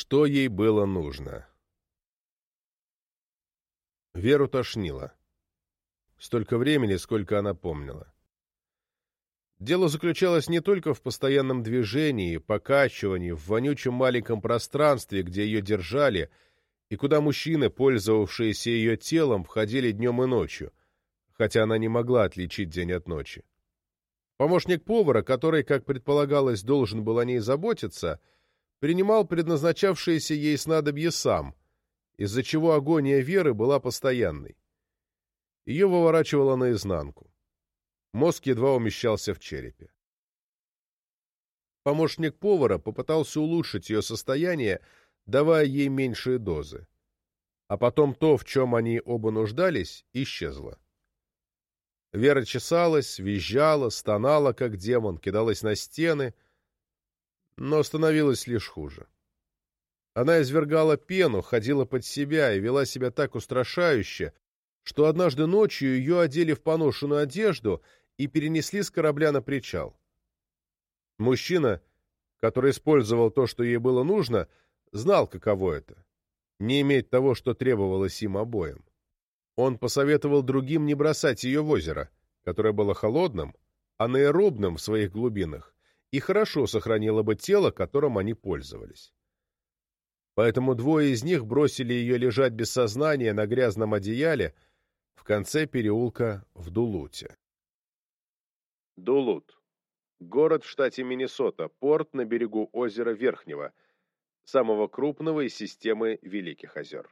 Что ей было нужно? Веру тошнило. Столько времени, сколько она помнила. Дело заключалось не только в постоянном движении, покачивании, в вонючем маленьком пространстве, где ее держали, и куда мужчины, пользовавшиеся ее телом, входили днем и ночью, хотя она не могла отличить день от ночи. Помощник повара, который, как предполагалось, должен был о ней заботиться, принимал предназначавшиеся ей снадобье сам, из-за чего агония Веры была постоянной. Ее выворачивало наизнанку. Мозг едва умещался в черепе. Помощник повара попытался улучшить ее состояние, давая ей меньшие дозы. А потом то, в чем они оба нуждались, исчезло. Вера чесалась, визжала, стонала, как демон, кидалась на стены, но становилось лишь хуже. Она извергала пену, ходила под себя и вела себя так устрашающе, что однажды ночью ее одели в поношенную одежду и перенесли с корабля на причал. Мужчина, который использовал то, что ей было нужно, знал, каково это — не иметь того, что требовалось им обоим. Он посоветовал другим не бросать ее в озеро, которое было холодным, анаэробным в своих глубинах, и хорошо сохранило бы тело, которым они пользовались. Поэтому двое из них бросили ее лежать без сознания на грязном одеяле в конце переулка в Дулуте. Дулут. Город в штате Миннесота, порт на берегу озера Верхнего, самого крупного из системы Великих озер.